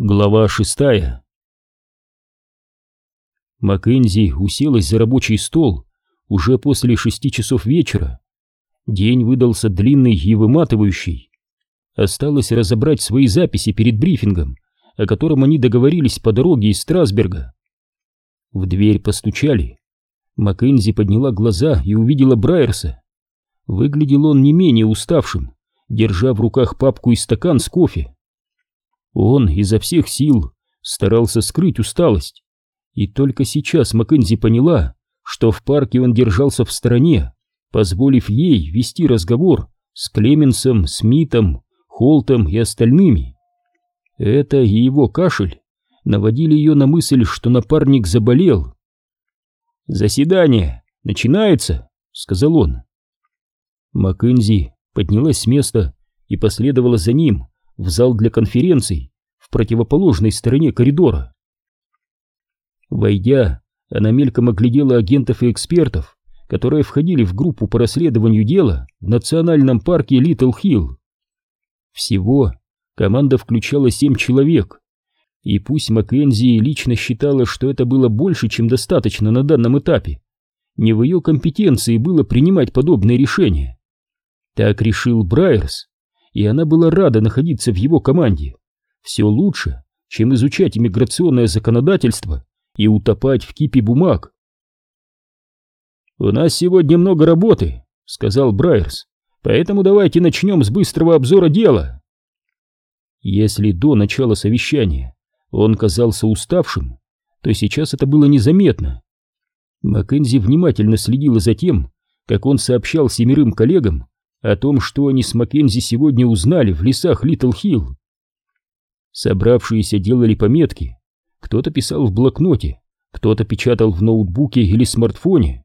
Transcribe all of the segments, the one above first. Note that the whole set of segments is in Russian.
Глава шестая Маккензи уселась за рабочий стол уже после шести часов вечера. День выдался длинный и выматывающий. Осталось разобрать свои записи перед брифингом, о котором они договорились по дороге из Страсберга. В дверь постучали. Маккензи подняла глаза и увидела Брайерса. Выглядел он не менее уставшим, держа в руках папку и стакан с кофе. Он изо всех сил старался скрыть усталость. И только сейчас Маккензи поняла, что в парке он держался в стороне, позволив ей вести разговор с Клеменсом, Смитом, Холтом и остальными. Это и его кашель наводили ее на мысль, что напарник заболел. «Заседание начинается», — сказал он. Маккензи поднялась с места и последовала за ним, в зал для конференций в противоположной стороне коридора. Войдя, она мельком оглядела агентов и экспертов, которые входили в группу по расследованию дела в национальном парке Литл Хилл. Всего команда включала семь человек, и пусть Маккензи лично считала, что это было больше, чем достаточно на данном этапе, не в ее компетенции было принимать подобные решения. Так решил Брайерс, и она была рада находиться в его команде. Все лучше, чем изучать иммиграционное законодательство и утопать в кипе бумаг. «У нас сегодня много работы», — сказал Брайерс, «поэтому давайте начнем с быстрого обзора дела». Если до начала совещания он казался уставшим, то сейчас это было незаметно. Маккензи внимательно следила за тем, как он сообщал семерым коллегам о том, что они с Маккензи сегодня узнали в лесах Литл Хилл. Собравшиеся делали пометки, кто-то писал в блокноте, кто-то печатал в ноутбуке или смартфоне.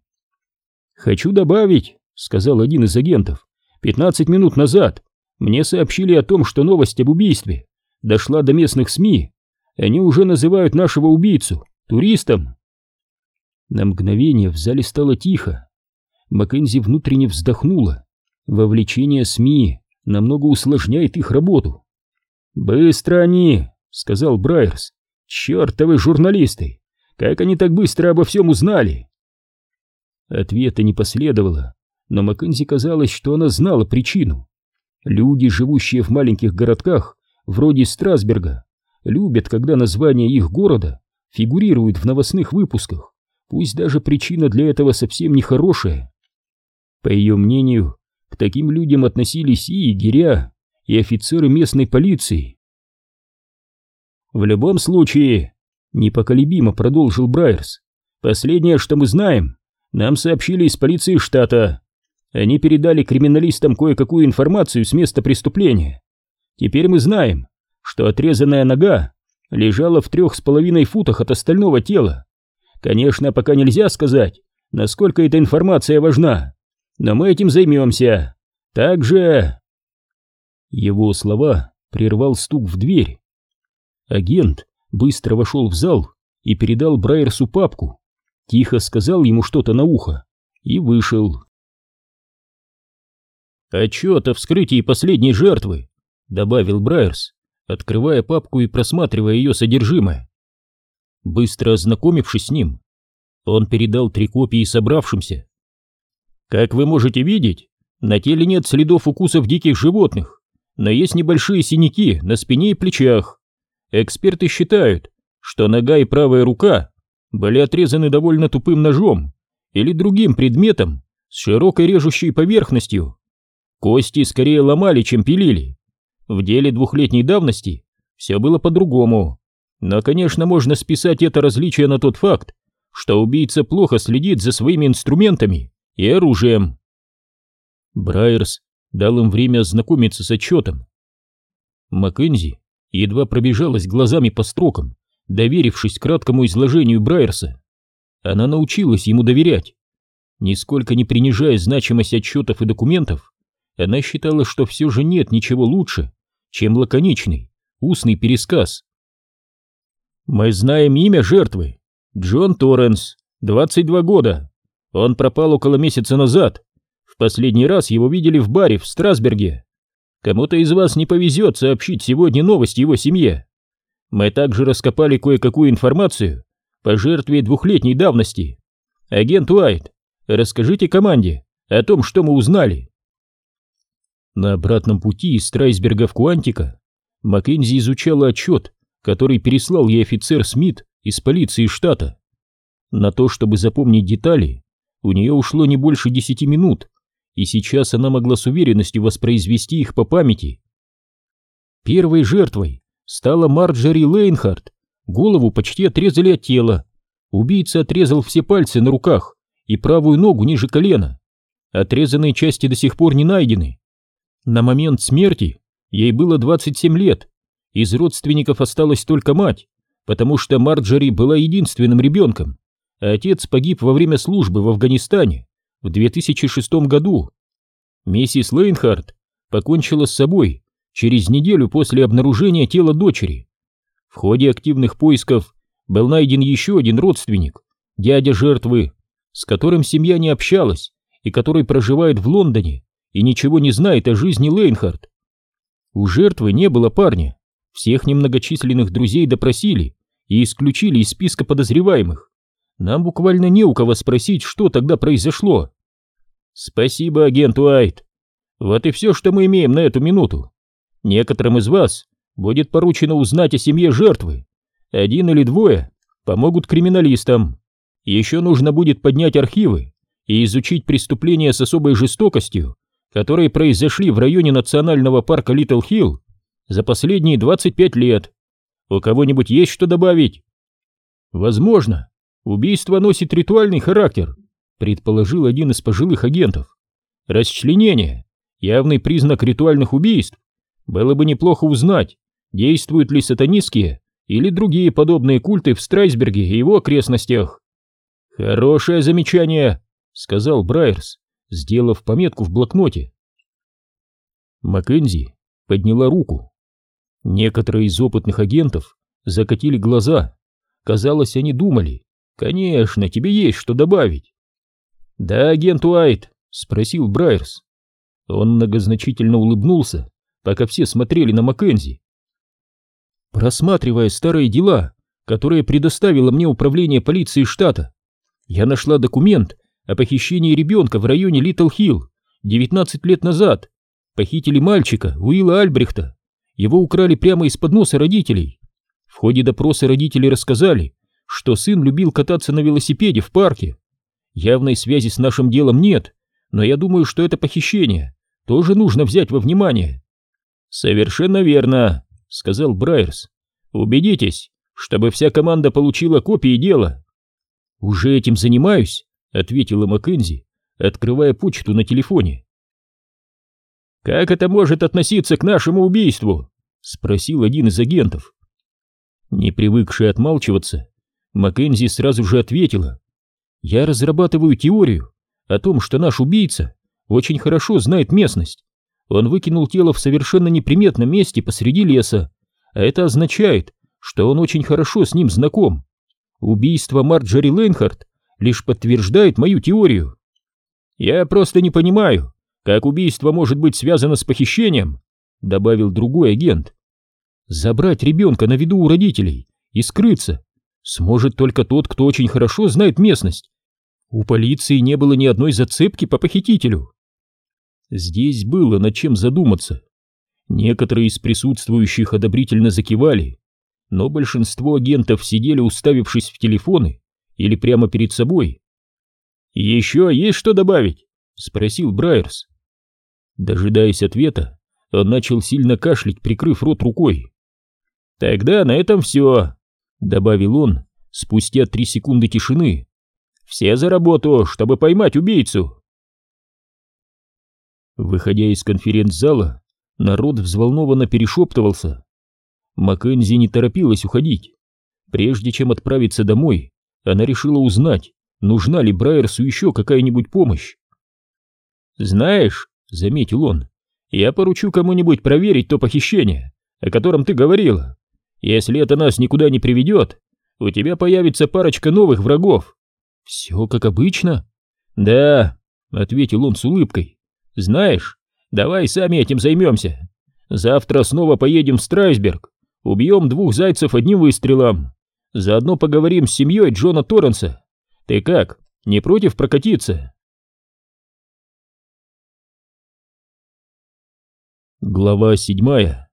«Хочу добавить», — сказал один из агентов, — «15 минут назад мне сообщили о том, что новость об убийстве дошла до местных СМИ. Они уже называют нашего убийцу туристом». На мгновение в зале стало тихо. Маккензи внутренне вздохнула. Вовлечение СМИ намного усложняет их работу. «Быстро они!» — сказал Брайерс. «Чертовы журналисты! Как они так быстро обо всем узнали?» Ответа не последовало, но Маккензи казалось, что она знала причину. Люди, живущие в маленьких городках, вроде Страсберга, любят, когда название их города фигурирует в новостных выпусках, пусть даже причина для этого совсем нехорошая. По ее мнению, к таким людям относились и егеря, и офицеры местной полиции. В любом случае, непоколебимо продолжил Брайерс, последнее, что мы знаем, нам сообщили из полиции штата. Они передали криминалистам кое-какую информацию с места преступления. Теперь мы знаем, что отрезанная нога лежала в трех с половиной футах от остального тела. Конечно, пока нельзя сказать, насколько эта информация важна, но мы этим займемся. Также...» Его слова прервал стук в дверь. Агент быстро вошел в зал и передал Брайерсу папку, тихо сказал ему что-то на ухо и вышел. «Отчет о вскрытии последней жертвы», — добавил Брайерс, открывая папку и просматривая ее содержимое. Быстро ознакомившись с ним, он передал три копии собравшимся. Как вы можете видеть, на теле нет следов укусов диких животных, но есть небольшие синяки на спине и плечах. Эксперты считают, что нога и правая рука были отрезаны довольно тупым ножом или другим предметом с широкой режущей поверхностью. Кости скорее ломали, чем пилили. В деле двухлетней давности все было по-другому. Но, конечно, можно списать это различие на тот факт, что убийца плохо следит за своими инструментами и оружием. Брайерс дал им время ознакомиться с отчетом. Маккензи едва пробежалась глазами по строкам, доверившись краткому изложению Брайерса. Она научилась ему доверять. Нисколько не принижая значимость отчетов и документов, она считала, что все же нет ничего лучше, чем лаконичный, устный пересказ. «Мы знаем имя жертвы. Джон Торренс, 22 года. Он пропал около месяца назад. В последний раз его видели в баре в Страсберге. Кому-то из вас не повезет сообщить сегодня новость его семье. Мы также раскопали кое-какую информацию по жертве двухлетней давности. Агент Уайт, расскажите команде о том, что мы узнали. На обратном пути из Страйсберга в Куантика Маккензи изучала отчет, который переслал ей офицер Смит из полиции штата. На то, чтобы запомнить детали, у нее ушло не больше десяти минут, и сейчас она могла с уверенностью воспроизвести их по памяти. Первой жертвой стала Марджери Лейнхард. Голову почти отрезали от тела. Убийца отрезал все пальцы на руках и правую ногу ниже колена. Отрезанные части до сих пор не найдены. На момент смерти ей было 27 лет. Из родственников осталась только мать, потому что Марджери была единственным ребенком, отец погиб во время службы в Афганистане в 2006 году. Миссис Лейнхард покончила с собой через неделю после обнаружения тела дочери. В ходе активных поисков был найден еще один родственник, дядя жертвы, с которым семья не общалась и который проживает в Лондоне и ничего не знает о жизни Лейнхард. У жертвы не было парня, всех немногочисленных друзей допросили и исключили из списка подозреваемых. Нам буквально не у кого спросить, что тогда произошло. Спасибо, агент Уайт. Вот и все, что мы имеем на эту минуту. Некоторым из вас будет поручено узнать о семье жертвы. Один или двое помогут криминалистам. Еще нужно будет поднять архивы и изучить преступления с особой жестокостью, которые произошли в районе национального парка Литл Хилл за последние 25 лет. У кого-нибудь есть что добавить? Возможно, убийство носит ритуальный характер, предположил один из пожилых агентов. Расчленение – явный признак ритуальных убийств. Было бы неплохо узнать, действуют ли сатанистские или другие подобные культы в Страйсберге и его окрестностях. Хорошее замечание, сказал Брайерс сделав пометку в блокноте. Маккензи подняла руку. Некоторые из опытных агентов закатили глаза. Казалось, они думали, конечно, тебе есть что добавить. Да, агент Уайт, спросил Брайерс. Он многозначительно улыбнулся, пока все смотрели на Маккензи. Просматривая старые дела, которые предоставило мне управление полиции штата, я нашла документ, о похищении ребенка в районе Литл Хилл 19 лет назад. Похитили мальчика, Уилла Альбрехта. Его украли прямо из-под носа родителей. В ходе допроса родители рассказали, что сын любил кататься на велосипеде в парке. Явной связи с нашим делом нет, но я думаю, что это похищение тоже нужно взять во внимание. Совершенно верно, сказал Брайерс. Убедитесь, чтобы вся команда получила копии дела. Уже этим занимаюсь, ответила Маккензи, открывая почту на телефоне. «Как это может относиться к нашему убийству?» — спросил один из агентов. Не привыкшая отмалчиваться, Маккензи сразу же ответила. «Я разрабатываю теорию о том, что наш убийца очень хорошо знает местность. Он выкинул тело в совершенно неприметном месте посреди леса, а это означает, что он очень хорошо с ним знаком. Убийство Марджери Лейнхарт лишь подтверждает мою теорию. Я просто не понимаю, как убийство может быть связано с похищением, добавил другой агент. Забрать ребенка на виду у родителей и скрыться сможет только тот, кто очень хорошо знает местность. У полиции не было ни одной зацепки по похитителю. Здесь было над чем задуматься. Некоторые из присутствующих одобрительно закивали, но большинство агентов сидели уставившись в телефоны или прямо перед собой. «Еще есть что добавить?» — спросил Брайерс. Дожидаясь ответа, он начал сильно кашлять, прикрыв рот рукой. «Тогда на этом все», — добавил он спустя три секунды тишины. «Все за работу, чтобы поймать убийцу!» Выходя из конференц-зала, народ взволнованно перешептывался. Маккензи не торопилась уходить. Прежде чем отправиться домой, она решила узнать, нужна ли Брайерсу еще какая-нибудь помощь. «Знаешь», — заметил он, — «я поручу кому-нибудь проверить то похищение, о котором ты говорила. Если это нас никуда не приведет, у тебя появится парочка новых врагов». «Все как обычно?» «Да», — ответил он с улыбкой. «Знаешь, давай сами этим займемся. Завтра снова поедем в Страйсберг, Убьем двух зайцев одним выстрелом. Заодно поговорим с семьей Джона Торренса. Ты как, не против прокатиться?» Глава седьмая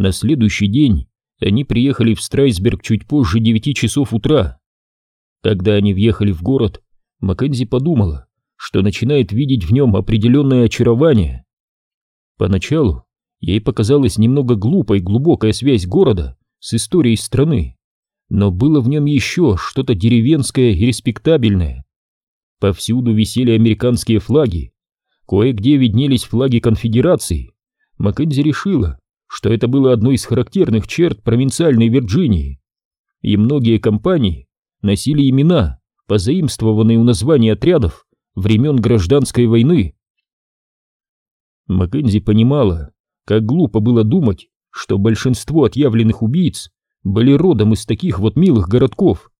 На следующий день они приехали в Страйсберг чуть позже девяти часов утра. Когда они въехали в город, Маккензи подумала, что начинает видеть в нем определенное очарование. Поначалу ей показалась немного глупой глубокая связь города с историей страны, но было в нем еще что-то деревенское и респектабельное. Повсюду висели американские флаги, кое-где виднелись флаги конфедерации. Маккензи решила, что это было одной из характерных черт провинциальной Вирджинии, и многие компании носили имена, позаимствованные у названий отрядов времен гражданской войны. Маккензи понимала, как глупо было думать, что большинство отъявленных убийц были родом из таких вот милых городков.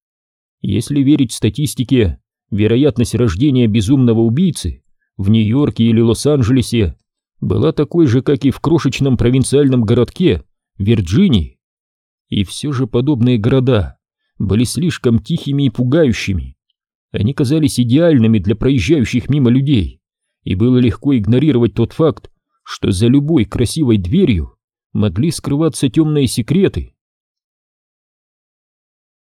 Если верить статистике, вероятность рождения безумного убийцы в Нью-Йорке или Лос-Анджелесе была такой же, как и в крошечном провинциальном городке Вирджинии. И все же подобные города были слишком тихими и пугающими. Они казались идеальными для проезжающих мимо людей, и было легко игнорировать тот факт, что за любой красивой дверью могли скрываться темные секреты.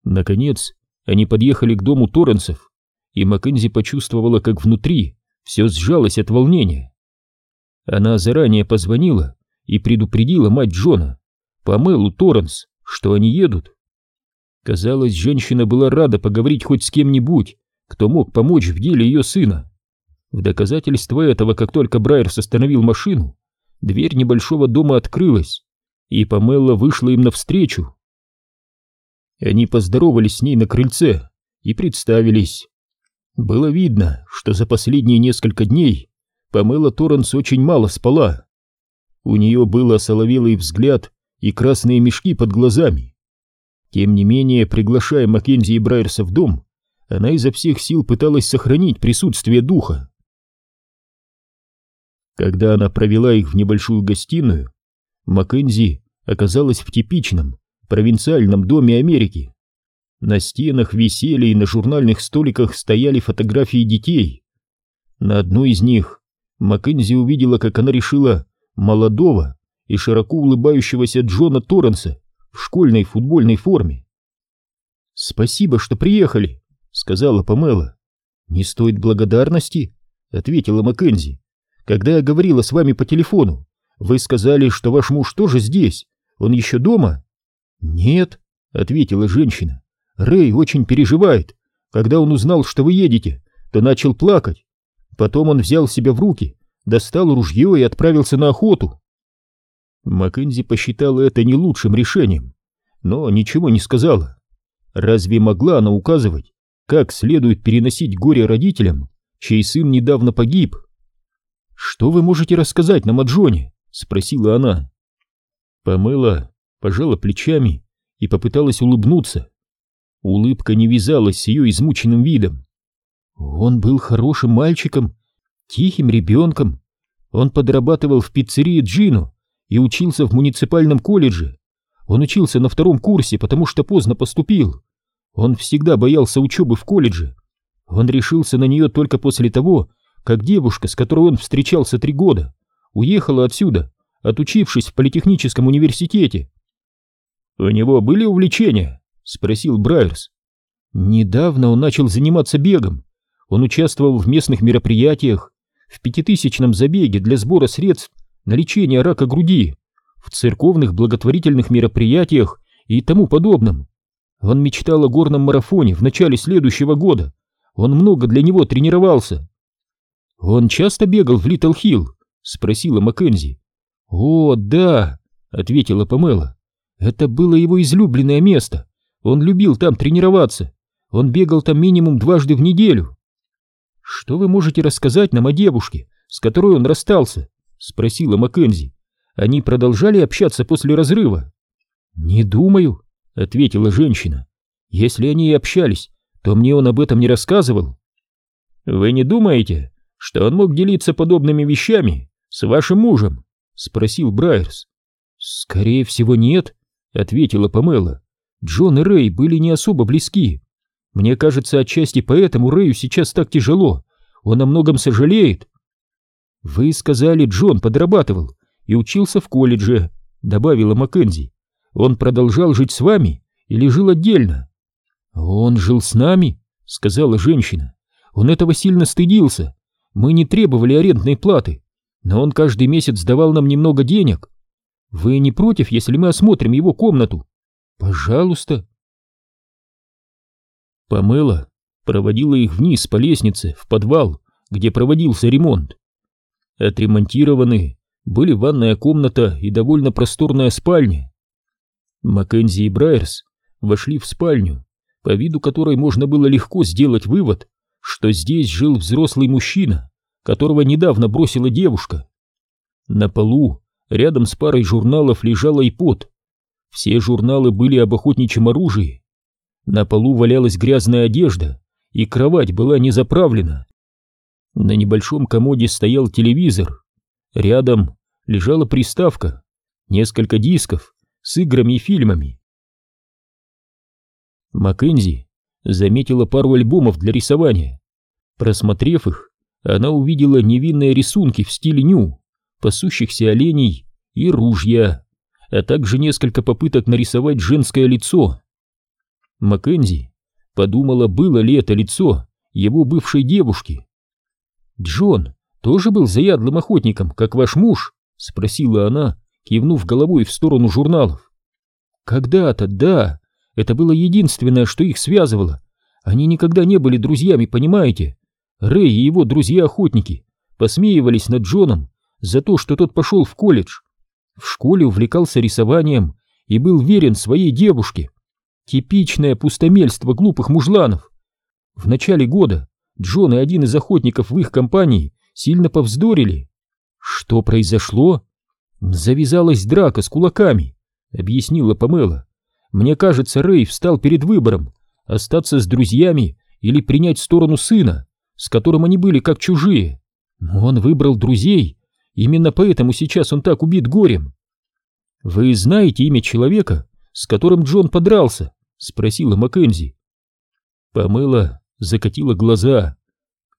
Наконец, они подъехали к дому Торренсов, и Маккензи почувствовала, как внутри все сжалось от волнения. Она заранее позвонила и предупредила мать Джона, Памелу Торренс, что они едут. Казалось, женщина была рада поговорить хоть с кем-нибудь, кто мог помочь в деле ее сына. В доказательство этого, как только Брайерс остановил машину, дверь небольшого дома открылась, и Памелла вышла им навстречу. Они поздоровались с ней на крыльце и представились. Было видно, что за последние несколько дней Памела Торренс очень мало спала. У нее был осоловелый взгляд и красные мешки под глазами. Тем не менее, приглашая Маккензи и Брайерса в дом, она изо всех сил пыталась сохранить присутствие духа. Когда она провела их в небольшую гостиную, Маккензи оказалась в типичном провинциальном доме Америки. На стенах висели и на журнальных столиках стояли фотографии детей. На одной из них Маккензи увидела, как она решила молодого и широко улыбающегося Джона Торренса в школьной футбольной форме. «Спасибо, что приехали», — сказала Памела. «Не стоит благодарности», — ответила Маккензи. «Когда я говорила с вами по телефону, вы сказали, что ваш муж тоже здесь. Он еще дома?» «Нет», — ответила женщина. «Рэй очень переживает. Когда он узнал, что вы едете, то начал плакать. Потом он взял себя в руки, достал ружье и отправился на охоту. Маккензи посчитала это не лучшим решением, но ничего не сказала. Разве могла она указывать, как следует переносить горе родителям, чей сын недавно погиб? «Что вы можете рассказать нам о Джоне?» — спросила она. Помыла, пожала плечами и попыталась улыбнуться. Улыбка не вязалась с ее измученным видом. Он был хорошим мальчиком, тихим ребенком. Он подрабатывал в пиццерии Джину и учился в муниципальном колледже. Он учился на втором курсе, потому что поздно поступил. Он всегда боялся учебы в колледже. Он решился на нее только после того, как девушка, с которой он встречался три года, уехала отсюда, отучившись в политехническом университете. «У него были увлечения?» — спросил Брайерс. «Недавно он начал заниматься бегом, он участвовал в местных мероприятиях, в пятитысячном забеге для сбора средств на лечение рака груди, в церковных благотворительных мероприятиях и тому подобном. Он мечтал о горном марафоне в начале следующего года. Он много для него тренировался. «Он часто бегал в Литл Хилл?» — спросила Маккензи. «О, да», — ответила Памела. «Это было его излюбленное место. Он любил там тренироваться. Он бегал там минимум дважды в неделю. «Что вы можете рассказать нам о девушке, с которой он расстался?» — спросила Маккензи. «Они продолжали общаться после разрыва?» «Не думаю», — ответила женщина. «Если они и общались, то мне он об этом не рассказывал». «Вы не думаете, что он мог делиться подобными вещами с вашим мужем?» — спросил Брайерс. «Скорее всего, нет», — ответила Памела. «Джон и Рэй были не особо близки. Мне кажется, отчасти поэтому Рэю сейчас так тяжело. Он о многом сожалеет». «Вы сказали, Джон подрабатывал и учился в колледже», — добавила Маккензи. «Он продолжал жить с вами или жил отдельно?» «Он жил с нами», — сказала женщина. «Он этого сильно стыдился. Мы не требовали арендной платы, но он каждый месяц давал нам немного денег. Вы не против, если мы осмотрим его комнату? Пожалуйста. Памела проводила их вниз по лестнице в подвал, где проводился ремонт. Отремонтированы были ванная комната и довольно просторная спальня. Маккензи и Брайерс вошли в спальню, по виду которой можно было легко сделать вывод, что здесь жил взрослый мужчина, которого недавно бросила девушка. На полу Рядом с парой журналов лежал айпод. Все журналы были об охотничьем оружии. На полу валялась грязная одежда, и кровать была не заправлена. На небольшом комоде стоял телевизор. Рядом лежала приставка, несколько дисков с играми и фильмами. Маккензи заметила пару альбомов для рисования. Просмотрев их, она увидела невинные рисунки в стиле ню пасущихся оленей и ружья, а также несколько попыток нарисовать женское лицо. Маккензи подумала, было ли это лицо его бывшей девушки. «Джон тоже был заядлым охотником, как ваш муж?» — спросила она, кивнув головой в сторону журналов. «Когда-то, да, это было единственное, что их связывало. Они никогда не были друзьями, понимаете? Рэй и его друзья-охотники посмеивались над Джоном за то, что тот пошел в колледж. В школе увлекался рисованием и был верен своей девушке. Типичное пустомельство глупых мужланов. В начале года Джон и один из охотников в их компании сильно повздорили. Что произошло? Завязалась драка с кулаками, объяснила Памела. Мне кажется, Рэй встал перед выбором остаться с друзьями или принять сторону сына, с которым они были как чужие. Он выбрал друзей Именно поэтому сейчас он так убит горем. Вы знаете имя человека, с которым Джон подрался? Спросила Маккензи. Помыла, закатила глаза.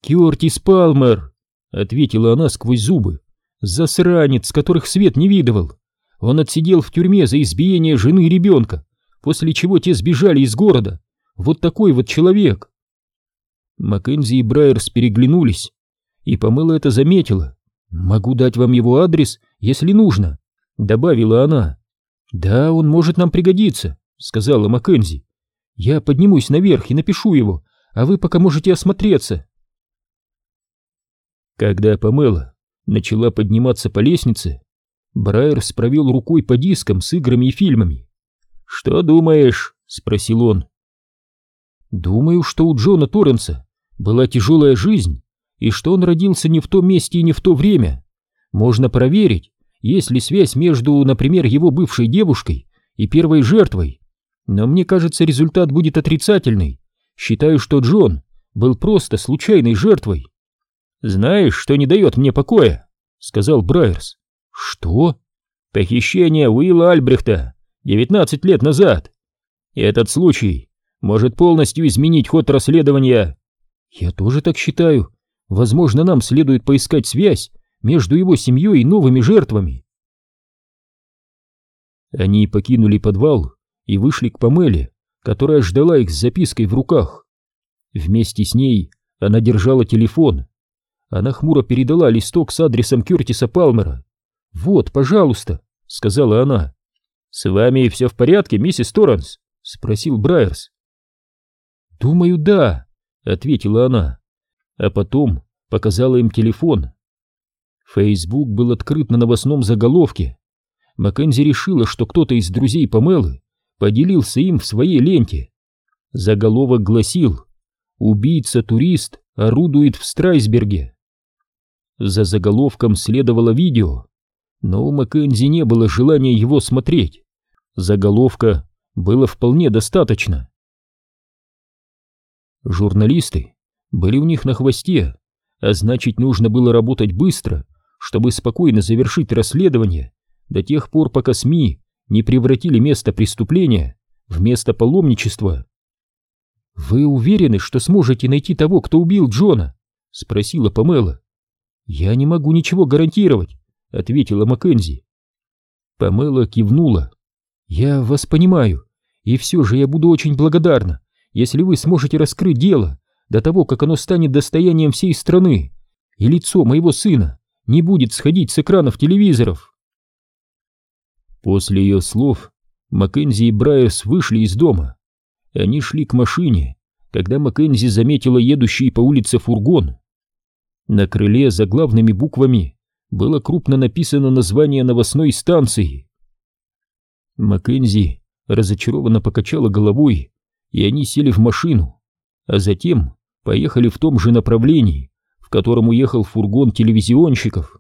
Кёртис Палмер, ответила она сквозь зубы. Засранец, которых свет не видывал. Он отсидел в тюрьме за избиение жены и ребенка, после чего те сбежали из города. Вот такой вот человек. Маккензи и Брайерс переглянулись, и Помыла это заметила. «Могу дать вам его адрес, если нужно», — добавила она. «Да, он может нам пригодиться», — сказала Маккензи. «Я поднимусь наверх и напишу его, а вы пока можете осмотреться». Когда Памела начала подниматься по лестнице, Брайерс провел рукой по дискам с играми и фильмами. «Что думаешь?» — спросил он. «Думаю, что у Джона Торренса была тяжелая жизнь, и что он родился не в том месте и не в то время. Можно проверить, есть ли связь между, например, его бывшей девушкой и первой жертвой. Но мне кажется, результат будет отрицательный. Считаю, что Джон был просто случайной жертвой. «Знаешь, что не дает мне покоя?» — сказал Брайерс. «Что?» «Похищение Уилла Альбрехта 19 лет назад. Этот случай может полностью изменить ход расследования». «Я тоже так считаю», Возможно, нам следует поискать связь между его семьей и новыми жертвами. Они покинули подвал и вышли к Памеле, которая ждала их с запиской в руках. Вместе с ней она держала телефон. Она хмуро передала листок с адресом Кертиса Палмера. «Вот, пожалуйста», — сказала она. «С вами все в порядке, миссис Торренс?» — спросил Брайерс. «Думаю, да», — ответила она а потом показала им телефон. Фейсбук был открыт на новостном заголовке. Маккензи решила, что кто-то из друзей Памелы поделился им в своей ленте. Заголовок гласил «Убийца-турист орудует в Страйсберге». За заголовком следовало видео, но у Маккензи не было желания его смотреть. Заголовка было вполне достаточно. Журналисты были у них на хвосте, а значит нужно было работать быстро, чтобы спокойно завершить расследование до тех пор, пока СМИ не превратили место преступления в место паломничества. «Вы уверены, что сможете найти того, кто убил Джона?» — спросила Памела. «Я не могу ничего гарантировать», — ответила Маккензи. Памела кивнула. «Я вас понимаю, и все же я буду очень благодарна, если вы сможете раскрыть дело до того, как оно станет достоянием всей страны, и лицо моего сына не будет сходить с экранов телевизоров». После ее слов Маккензи и Брайерс вышли из дома. Они шли к машине, когда Маккензи заметила едущий по улице фургон. На крыле заглавными буквами было крупно написано название новостной станции. Маккензи разочарованно покачала головой, и они сели в машину, а затем поехали в том же направлении, в котором уехал фургон телевизионщиков.